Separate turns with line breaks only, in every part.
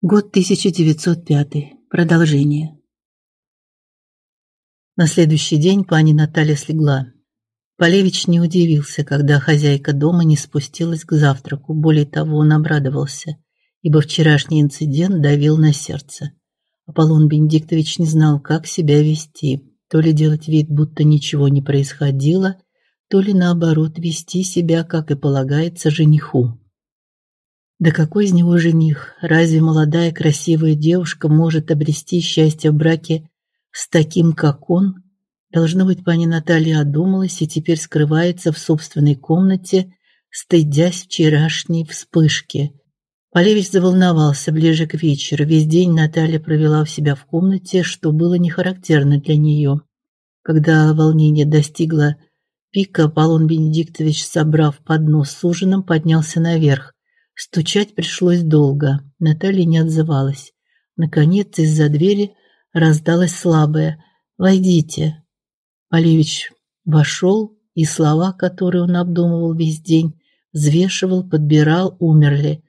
Год 1905. Продолжение. На следующий день пани Наталья слегла. Полевич не удивился, когда хозяйка дома не спустилась к завтраку. Более того, он обрадовался, ибо вчерашний инцидент давил на сердце. Аполлон Бенедиктович не знал, как себя вести. То ли делать вид, будто ничего не происходило, то ли наоборот вести себя, как и полагается жениху. Да какой из него жених? Разве молодая красивая девушка может обрести счастье в браке с таким, как он? Должно быть, пани Наталья одумалась и теперь скрывается в собственной комнате, стыдясь вчерашней вспышки. Полевич заволновался ближе к вечеру. Весь день Наталья провела у себя в комнате, что было не характерно для нее. Когда волнение достигло пика, Аполлон Бенедиктович, собрав поднос с ужином, поднялся наверх. Стучать пришлось долго. Наталья не отзывалась. Наконец из-за двери раздалось слабое: "Войдите". Полевич вошел, и слова, которые он обдумывал весь день, взвешивал, подбирал, умерли,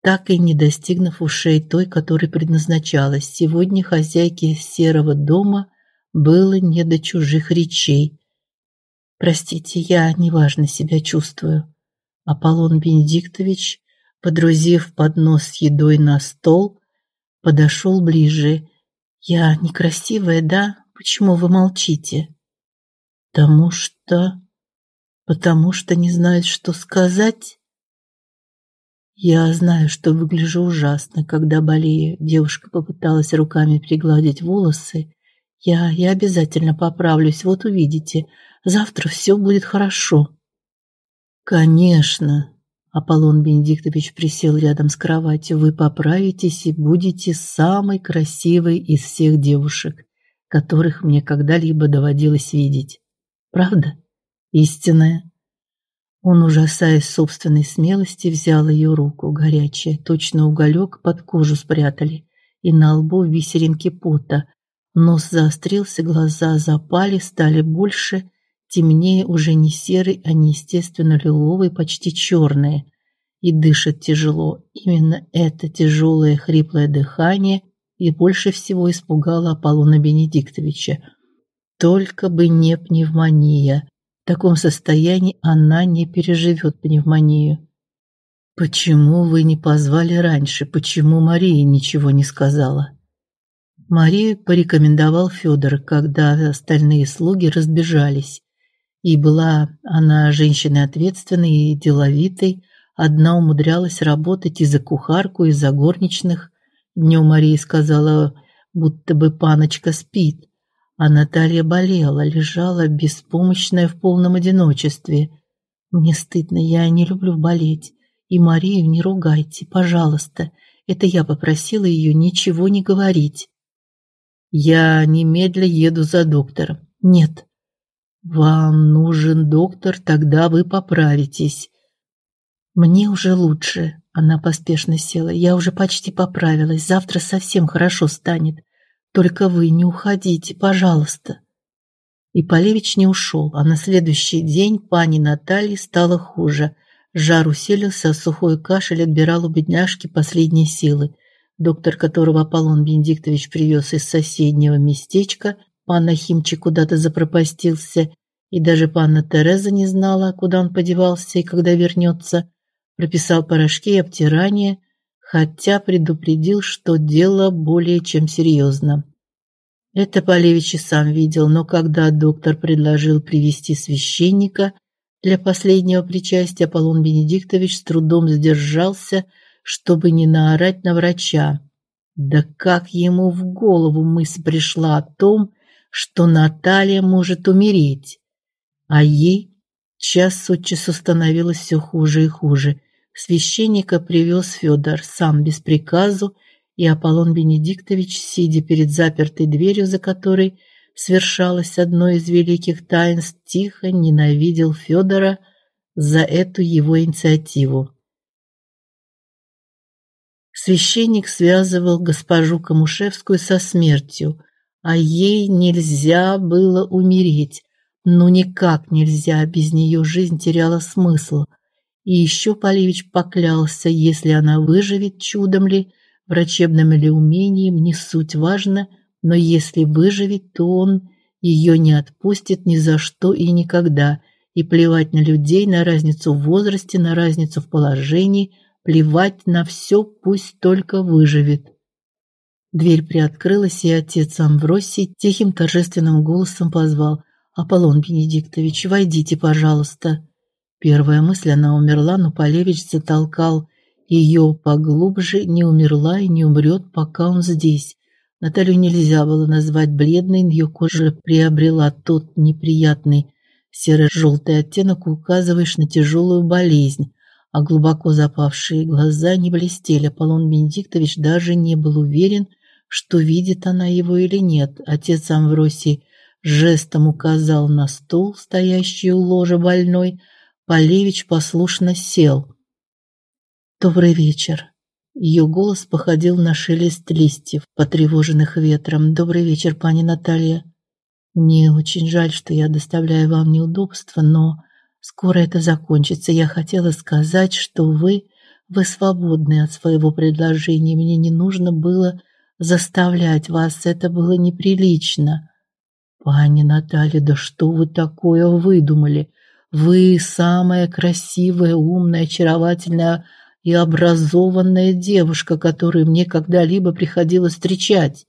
так и не достигнув ушей той, которой предназначалась. Сегодня хозяйке серого дома было не до чужих речей. Простите, я неважно себя чувствую. Аполлон Бенедиктович подрузив поднос с едой на стол, подошел ближе. Я некрасивая, да? Почему вы молчите? Потому что потому что не знает, что сказать. Я знаю, что выгляжу ужасно, когда болею. Девушка попыталась руками пригладить волосы. Я я обязательно поправлюсь, вот увидите. Завтра все будет хорошо. Конечно, Аполлон Бенедиктович присел рядом с кроватью. Вы поправитесь и будете самой красивой из всех девушек, которых мне когда-либо доводилось видеть. Правда? Истинная. Он, ужасаясь собственной смелости, взял ее руку, горячая, точно уголек под кожу спрятали, и на лбу висеринки пота. Нос заострился, глаза запали, стали больше, темнее уже не серый, а неестественно лиловый, почти черные, и дышит тяжело. Именно это тяжелое хриплое дыхание и больше всего испугало Аполлона Бенедиктовича. Только бы не пневмония. В таком состоянии она не переживет пневмонию. Почему вы не позвали раньше? Почему Мария ничего не сказала? Марию порекомендовал Федор, когда остальные слуги разбежались. И была она женщиной ответственной и деловитой, одна умудрялась работать и за кухарку, и за горничных. Днем Мария сказала, будто бы паночка спит, а Наталья болела, лежала беспомощная в полном одиночестве. Мне стыдно, я не люблю болеть. И Марию не ругайте, пожалуйста. Это я попросила ее ничего не говорить. Я немедля еду за доктором. Нет, вам нужен доктор, тогда вы поправитесь. Мне уже лучше. Она поспешно села. Я уже почти поправилась. Завтра совсем хорошо станет. Только вы не уходите, пожалуйста. И Полевич не ушел, а на следующий день пани Наталье стало хуже. Жар усилился, сухой кашель отбирал у бедняжки последние силы. Доктор, которого Аполлон Бенедиктович привез из соседнего местечка, пан Ахимчик куда-то запропастился, и даже панна Тереза не знала, куда он подевался и когда вернется. Прописал порошки и обтирание, хотя предупредил, что дело более чем серьезно. Это Полевич и сам видел, но когда доктор предложил привести священника для последнего причастия, Аполлон Бенедиктович с трудом сдержался, чтобы не наорать на врача. Да как ему в голову мысль пришла о том, что Наталья может умереть? а ей час от часу становилось все хуже и хуже. Священника привез Федор сам без приказу, и Аполлон Бенедиктович, сидя перед запертой дверью, за которой свершалось одно из великих таинств, тихо ненавидел Федора за эту его инициативу. Священник связывал госпожу Камушевскую со смертью, а ей нельзя было умереть. Ну никак нельзя, без нее жизнь теряла смысл. И еще Полевич поклялся, если она выживет чудом ли, врачебным или умением, не суть важно, но если выживет, то он ее не отпустит ни за что и никогда. И плевать на людей, на разницу в возрасте, на разницу в положении, плевать на все, пусть только выживет. Дверь приоткрылась, и отец Амвросий тихим торжественным голосом позвал: "Аполлон Бенедиктович, войдите, пожалуйста". Первая мысль она умерла, но Полевич затолкал ее поглубже, не умерла и не умрет, пока он здесь. Наталью нельзя было назвать бледной, ее кожа приобрела тот неприятный серо-желтый оттенок, указывающий на тяжелую болезнь, а глубоко запавшие глаза не блестели. Аполлон Бенедиктович даже не был уверен, что видит она его или нет. Отец Амвросий жестом указал на стул, стоящий у ложа больной. Полевич послушно сел. Добрый вечер. Ее голос походил на шелест листьев, потревоженных ветром. Добрый вечер, пани Наталья. Мне очень жаль, что я доставляю вам неудобства, но скоро это закончится. Я хотела сказать, что вы вы свободны от своего предложения. Мне не нужно было заставлять вас, это было неприлично. Пани Наталья, да что вы такое выдумали? Вы самая красивая, умная, очаровательная и образованная девушка, которую мне когда-либо приходилось встречать.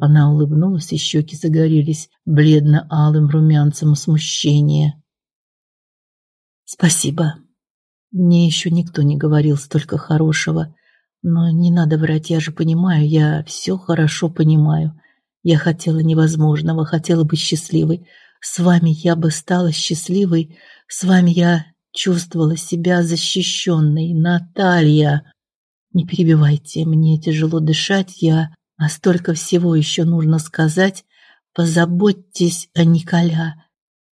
Она улыбнулась, и щеки загорелись бледно-алым румянцем смущения. Спасибо. Мне еще никто не говорил столько хорошего. Но не надо врать, я же понимаю, я все хорошо понимаю. Я хотела невозможного, хотела быть счастливой. С вами я бы стала счастливой, с вами я чувствовала себя защищенной. Наталья, не перебивайте, мне тяжело дышать, я, а столько всего еще нужно сказать. Позаботьтесь о Николя.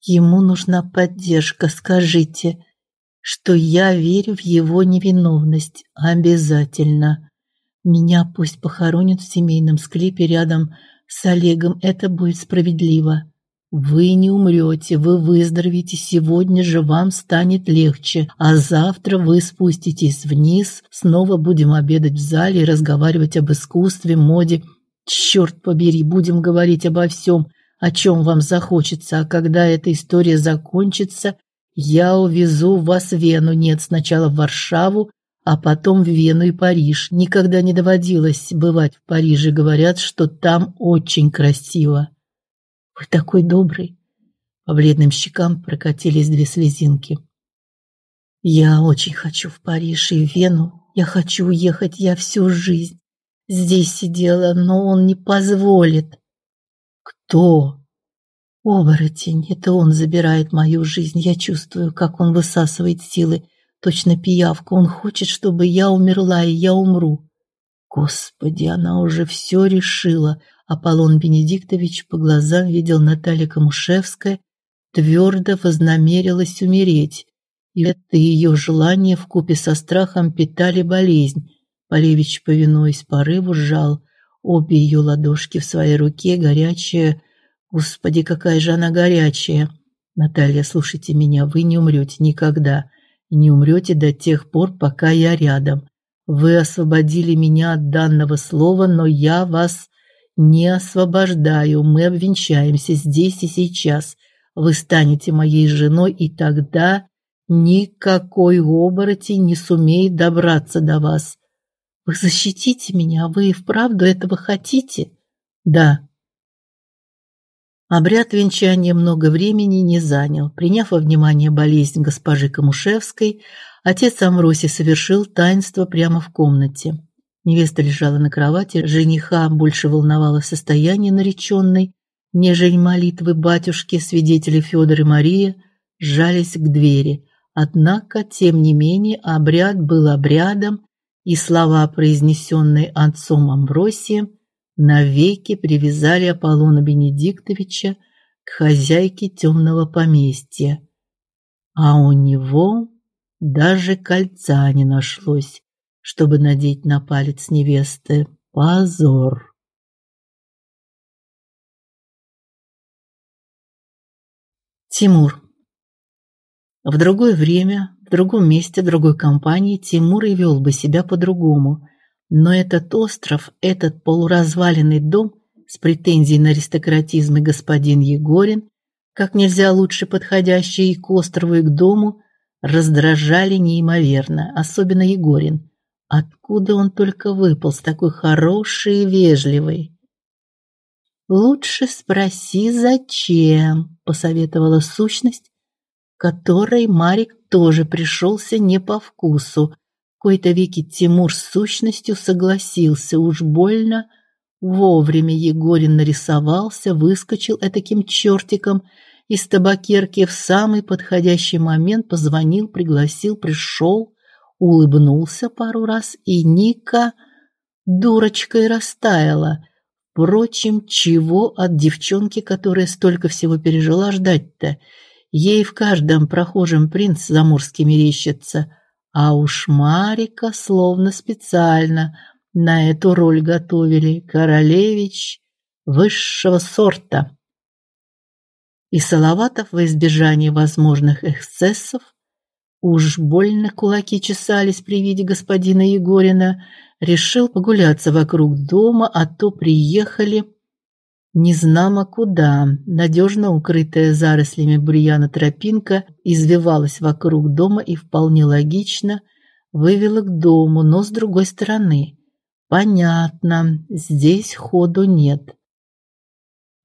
Ему нужна поддержка, скажите, что я верю в его невиновность. Обязательно. Меня пусть похоронят в семейном склепе рядом с Олегом, это будет справедливо. Вы не умрете, вы выздоровеете, сегодня же вам станет легче, а завтра вы спуститесь вниз, снова будем обедать в зале и разговаривать об искусстве, моде. Черт побери, будем говорить обо всем, о чем вам захочется, а когда эта история закончится, я увезу вас в Вену, нет, сначала в Варшаву, а потом в Вену и Париж. Никогда не доводилось бывать в Париже, говорят, что там очень красиво. Вы такой добрый. По бледным щекам прокатились две слезинки. Я очень хочу в Париж и в Вену. Я хочу уехать, я всю жизнь здесь сидела, но он не позволит. Кто? Оборотень, это он забирает мою жизнь. Я чувствую, как он высасывает силы, точно пиявка. Он хочет, чтобы я умерла, и я умру. Господи, она уже все решила. Аполлон Бенедиктович по глазам видел Наталья Камушевская твердо вознамерилась умереть. И это ее желание вкупе со страхом питали болезнь. Полевич, повинуясь порыву, сжал обе ее ладошки в своей руке, горячая. Господи, какая же она горячая. Наталья, слушайте меня, вы не умрете никогда. Не умрете до тех пор, пока я рядом. Вы освободили меня от данного слова, но я вас не освобождаю, мы обвенчаемся здесь и сейчас. Вы станете моей женой, и тогда никакой оборотень не сумеет добраться до вас. Вы защитите меня, вы и вправду этого хотите? Да. Обряд венчания много времени не занял. Приняв во внимание болезнь госпожи Камушевской, отец Амвросий совершил таинство прямо в комнате. Невеста лежала на кровати, жениха больше волновало состояние нареченной, нежели молитвы батюшки, свидетели Федор и Мария сжались к двери. Однако, тем не менее, обряд был обрядом, и слова, произнесенные отцом Амвросием, навеки привязали Аполлона Бенедиктовича к хозяйке темного поместья. А у него даже кольца не нашлось чтобы надеть на палец невесты. Позор. Тимур. В другое время, в другом месте, в другой компании Тимур и вел бы себя по-другому. Но этот остров, этот полуразваленный дом с претензией на аристократизм и господин Егорин, как нельзя лучше подходящий и к острову, и к дому, раздражали неимоверно, особенно Егорин. Откуда он только выпал с такой хороший и вежливый? Лучше спроси зачем, посоветовала сущность, которой Марик тоже пришелся не по вкусу. Кои-то веки Тимур с сущностью согласился, уж больно вовремя Егорин нарисовался, выскочил этаким чертиком из табакерки в самый подходящий момент, позвонил, пригласил, пришел, улыбнулся пару раз, и Ника дурочкой растаяла. Впрочем, чего от девчонки, которая столько всего пережила, ждать-то? Ей в каждом прохожем принц заморский мерещится, а уж Марика словно специально на эту роль готовили. Королевич высшего сорта. И Салаватов во избежание возможных эксцессов уж больно кулаки чесались при виде господина Егорина, решил погуляться вокруг дома, а то приехали незнамо куда. Надежно укрытая зарослями бурьяна тропинка извивалась вокруг дома и вполне логично вывела к дому, но с другой стороны. Понятно, здесь ходу нет.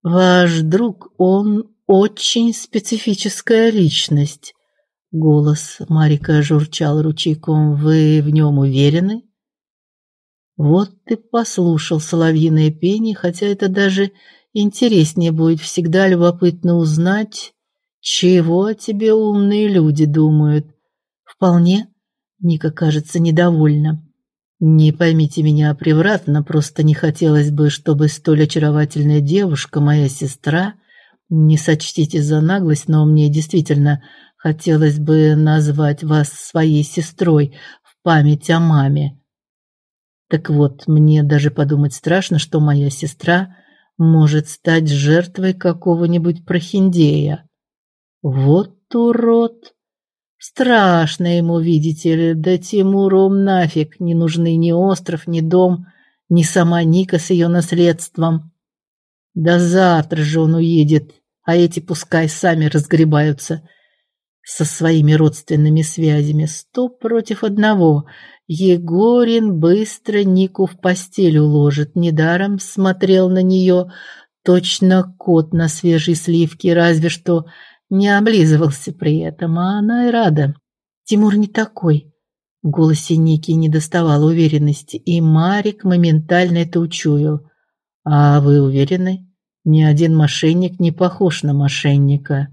Ваш друг, он очень специфическая личность. Голос Марика журчал ручейком. Вы в нем уверены? Вот ты послушал соловьиное пение, хотя это даже интереснее будет. Всегда любопытно узнать, чего о тебе умные люди думают. Вполне, Ника кажется недовольна. Не поймите меня превратно, просто не хотелось бы, чтобы столь очаровательная девушка, моя сестра, не сочтите за наглость, но мне действительно хотелось бы назвать вас своей сестрой в память о маме. Так вот, мне даже подумать страшно, что моя сестра может стать жертвой какого-нибудь прохиндея. Вот урод. Страшно ему, видите ли, да Тимуру нафиг не нужны ни остров, ни дом, ни сама Ника с ее наследством. Да завтра же он уедет а эти пускай сами разгребаются со своими родственными связями. Сто против одного. Егорин быстро Нику в постель уложит. Недаром смотрел на нее точно кот на свежей сливке, разве что не облизывался при этом, а она и рада. Тимур не такой. В голосе Ники не доставало уверенности, и Марик моментально это учуял. А вы уверены? Ни один мошенник не похож на мошенника.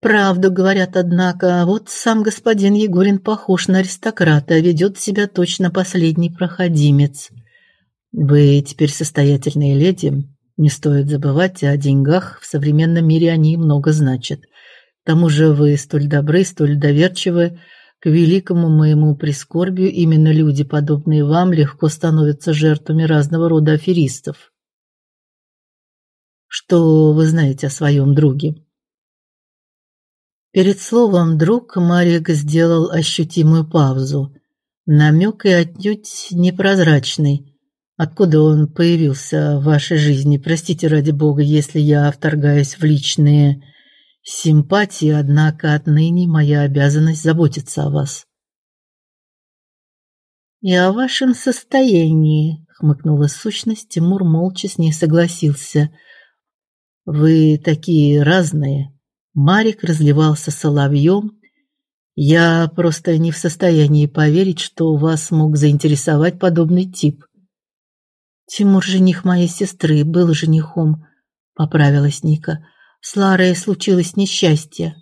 Правду говорят, однако, вот сам господин Егорин похож на аристократа, а ведет себя точно последний проходимец. Вы теперь состоятельная леди, не стоит забывать о деньгах, в современном мире они много значат. К тому же вы столь добры, столь доверчивы, к великому моему прискорбию именно люди, подобные вам, легко становятся жертвами разного рода аферистов. Что вы знаете о своем друге? Перед словом друг Марик сделал ощутимую паузу. Намек и отнюдь непрозрачный. Откуда он появился в вашей жизни? Простите ради бога, если я вторгаюсь в личные симпатии, однако отныне моя обязанность заботиться о вас. И о вашем состоянии, хмыкнула сущность, Тимур молча с ней согласился. Вы такие разные. Марик разливался соловьем. Я просто не в состоянии поверить, что вас мог заинтересовать подобный тип. Тимур жених моей сестры, был женихом, поправилась Ника. С Ларой случилось несчастье.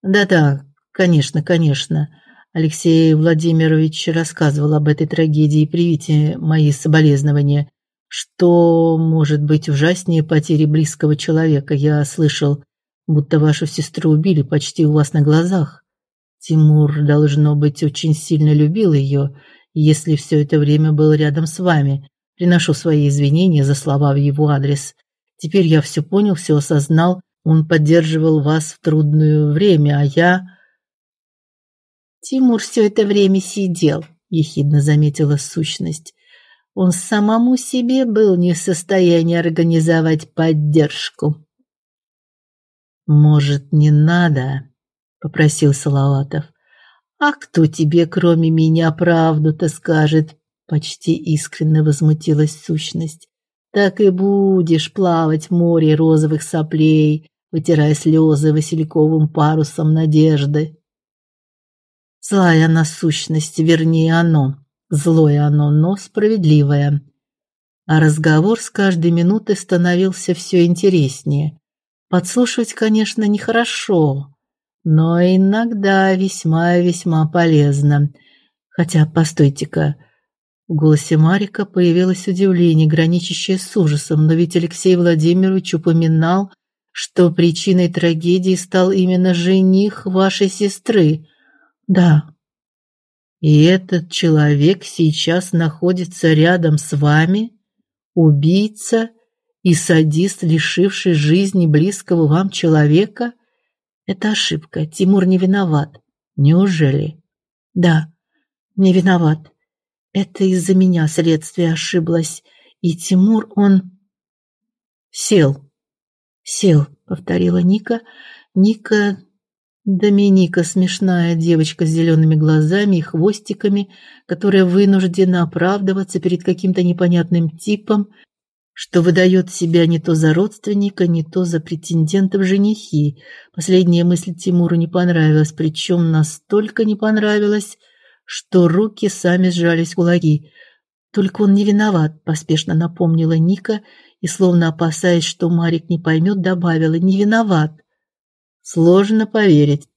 Да-да, конечно, конечно. Алексей Владимирович рассказывал об этой трагедии. Примите мои соболезнования. Что может быть ужаснее потери близкого человека? Я слышал, будто вашу сестру убили почти у вас на глазах. Тимур должно быть очень сильно любил ее, если все это время был рядом с вами. Приношу свои извинения за слова в его адрес. Теперь я все понял, все осознал. Он поддерживал вас в трудное время, а я Тимур все это время сидел, ехидно заметила сущность. Он самому себе был не в состоянии организовать поддержку. Может, не надо, попросил Салаватов. А кто тебе, кроме меня, правду-то скажет? Почти искренне возмутилась сущность. Так и будешь плавать в море розовых соплей, вытирая слезы васильковым парусом надежды. Злая она сущность, вернее оно, злое оно, но справедливое. А разговор с каждой минутой становился все интереснее. Подслушивать, конечно, нехорошо, но иногда весьма-весьма полезно. Хотя, постойте-ка, в голосе Марика появилось удивление, граничащее с ужасом, но ведь Алексей Владимирович упоминал, что причиной трагедии стал именно жених вашей сестры. Да. И этот человек сейчас находится рядом с вами, убийца и садист, лишивший жизни близкого вам человека? Это ошибка. Тимур не виноват. Неужели? Да, не виноват. Это из-за меня следствие ошиблось, и Тимур он сел. Сел, повторила Ника. Ника Доминика смешная девочка с зелеными глазами и хвостиками, которая вынуждена оправдываться перед каким-то непонятным типом, что выдает себя не то за родственника, не то за претендента в женихи. Последняя мысль Тимуру не понравилась, причем настолько не понравилась, что руки сами сжались в кулаки. Только он не виноват, поспешно напомнила Ника и словно опасаясь, что Марик не поймет, добавила: "Не виноват". Сложно поверить.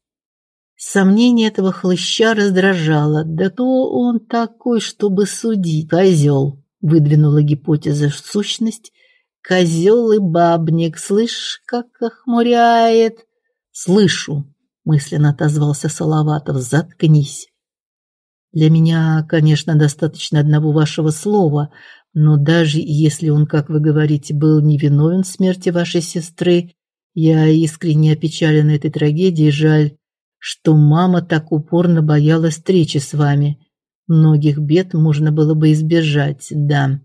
Сомнение этого хлыща раздражало. Да то он такой, чтобы судить, козел, выдвинула гипотеза сущность. Козел и бабник, слышь, как охмуряет. Слышу, мысленно отозвался Салаватов. Заткнись. Для меня, конечно, достаточно одного вашего слова, но даже если он, как вы говорите, был невиновен в смерти вашей сестры, я искренне опечалена этой трагедией, жаль, что мама так упорно боялась встречи с вами. Многих бед можно было бы избежать, да.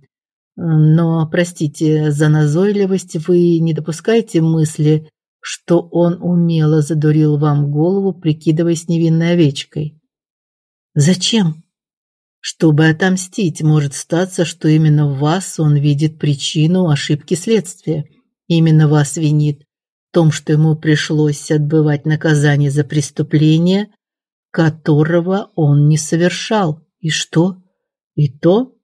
Но, простите за назойливость, вы не допускаете мысли, что он умело задурил вам голову, прикидываясь невинной овечкой? Зачем? Чтобы отомстить, может статься, что именно в вас он видит причину ошибки следствия. Именно вас винит в том, что ему пришлось отбывать наказание за преступление, которого он не совершал. И что? И то?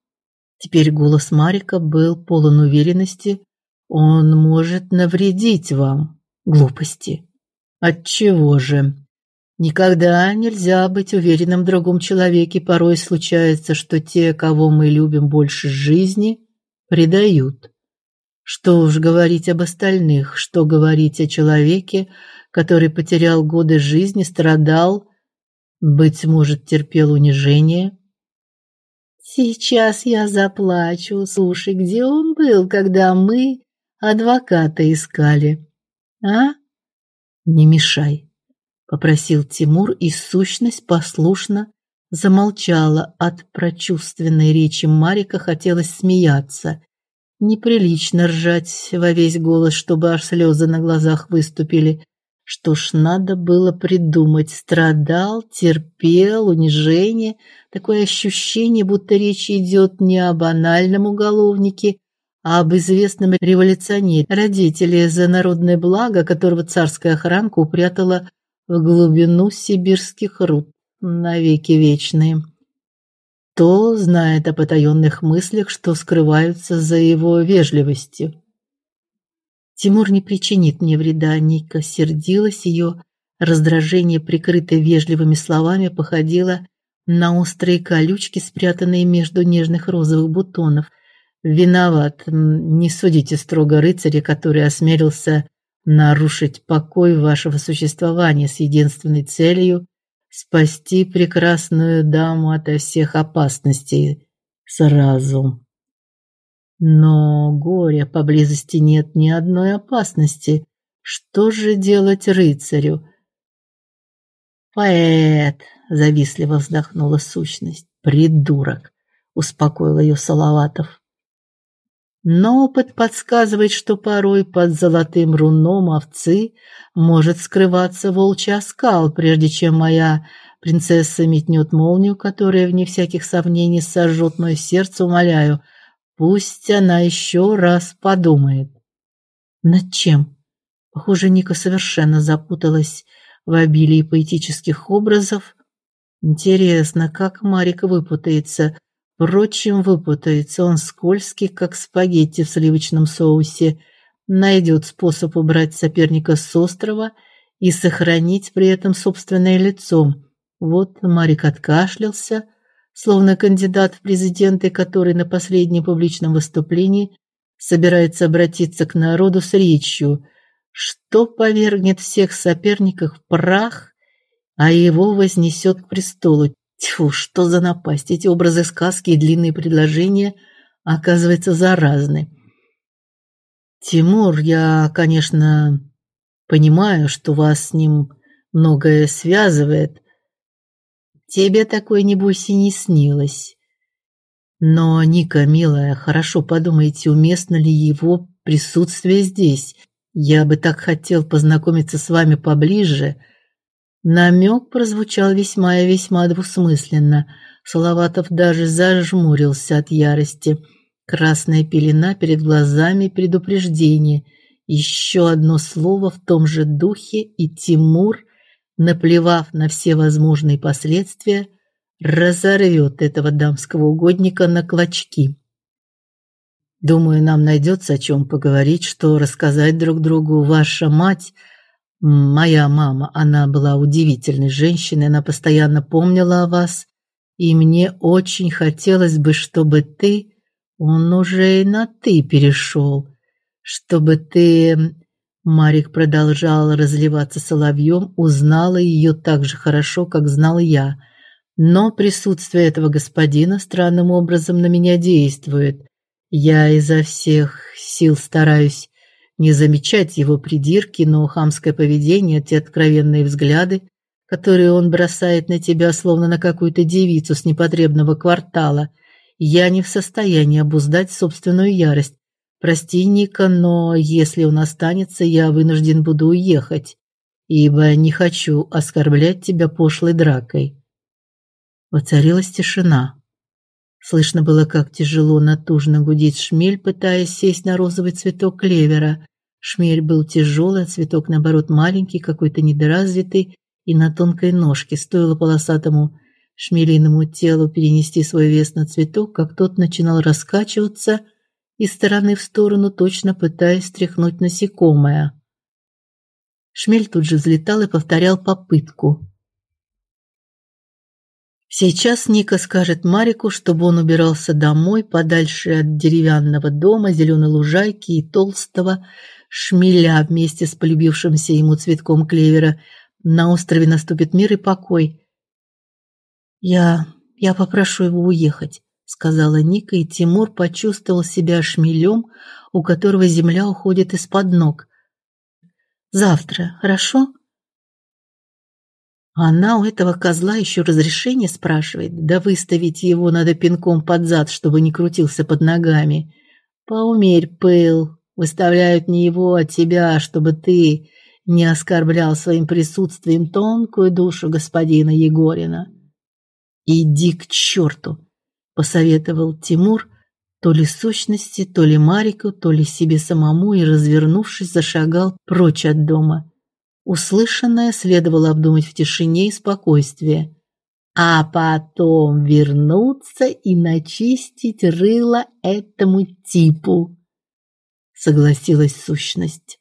Теперь голос Марика был полон уверенности. Он может навредить вам. Глупости. От чего же? Никогда нельзя быть уверенным в другом человеке. Порой случается, что те, кого мы любим больше жизни, предают. Что уж говорить об остальных, что говорить о человеке, который потерял годы жизни, страдал, быть может, терпел унижение. Сейчас я заплачу. Слушай, где он был, когда мы адвоката искали? А? Не мешай попросил Тимур, и сущность послушно замолчала. От прочувственной речи Марика хотелось смеяться. Неприлично ржать во весь голос, чтобы аж слезы на глазах выступили. Что ж, надо было придумать. Страдал, терпел, унижение. Такое ощущение, будто речь идет не о банальном уголовнике, а об известном революционере, родителе за народное благо, которого царская охранка упрятала в глубину сибирских руд навеки вечные. То знает о потаенных мыслях, что скрываются за его вежливостью. Тимур не причинит мне вреда, Ника сердилась ее раздражение, прикрытое вежливыми словами, походило на острые колючки, спрятанные между нежных розовых бутонов. Виноват, не судите строго рыцаря, который осмелился нарушить покой вашего существования с единственной целью спасти прекрасную даму ото всех опасностей сразу. Но горя поблизости нет ни одной опасности. Что же делать рыцарю? Поэт, завистливо вздохнула сущность. Придурок, успокоил ее Салаватов. Но опыт подсказывает, что порой под золотым руном овцы может скрываться волчий оскал, прежде чем моя принцесса метнет молнию, которая вне всяких сомнений сожжет мое сердце, умоляю, пусть она еще раз подумает. Над чем? Похоже, Ника совершенно запуталась в обилии поэтических образов, Интересно, как Марик выпутается. Впрочем, выпутается он скользкий, как спагетти в сливочном соусе. Найдет способ убрать соперника с острова и сохранить при этом собственное лицо. Вот Марик откашлялся, словно кандидат в президенты, который на последнем публичном выступлении собирается обратиться к народу с речью, что повергнет всех соперников в прах а его вознесет к престолу. Тьфу, что за напасть! Эти образы сказки и длинные предложения, оказывается, заразны. Тимур, я, конечно, понимаю, что вас с ним многое связывает. Тебе такое небось и не снилось. Но, Ника, милая, хорошо подумайте, уместно ли его присутствие здесь. Я бы так хотел познакомиться с вами поближе. Намек прозвучал весьма и весьма двусмысленно. Салаватов даже зажмурился от ярости. Красная пелена перед глазами предупреждение. Еще одно слово в том же духе, и Тимур, наплевав на все возможные последствия, разорвет этого дамского угодника на клочки. Думаю, нам найдется о чем поговорить, что рассказать друг другу. Ваша мать Моя мама, она была удивительной женщиной, она постоянно помнила о вас, и мне очень хотелось бы, чтобы ты, он уже и на ты перешел, чтобы ты, Марик продолжал разливаться соловьем, узнала ее так же хорошо, как знал я. Но присутствие этого господина странным образом на меня действует. Я изо всех сил стараюсь не замечать его придирки, но хамское поведение, те откровенные взгляды, которые он бросает на тебя словно на какую-то девицу с непотребного квартала. Я не в состоянии обуздать собственную ярость. Прости, Ника, но если он останется, я вынужден буду уехать, ибо не хочу оскорблять тебя пошлой дракой. Воцарилась тишина. Слышно было, как тяжело натужно гудит шмель, пытаясь сесть на розовый цветок клевера. Шмель был тяжелый, а цветок наоборот маленький, какой-то недоразвитый и на тонкой ножке. Стоило полосатому шмелиному телу перенести свой вес на цветок, как тот начинал раскачиваться из стороны в сторону, точно пытаясь стряхнуть насекомое. Шмель тут же взлетал и повторял попытку. Сейчас Ника скажет Марику, чтобы он убирался домой, подальше от деревянного дома, зеленой лужайки и толстого шмеля вместе с полюбившимся ему цветком клевера. На острове наступит мир и покой. Я я попрошу его уехать, сказала Ника, и Тимур почувствовал себя шмелем, у которого земля уходит из-под ног. Завтра, хорошо? Она у этого козла еще разрешение спрашивает. Да выставить его надо пинком под зад, чтобы не крутился под ногами. Поумерь пыл. Выставляют не его, а тебя, чтобы ты не оскорблял своим присутствием тонкую душу господина Егорина. Иди к черту, посоветовал Тимур, то ли сущности, то ли Марику, то ли себе самому и, развернувшись, зашагал прочь от дома. Услышанное следовало обдумать в тишине и спокойствии, а потом вернуться и начистить рыло этому типу, согласилась сущность.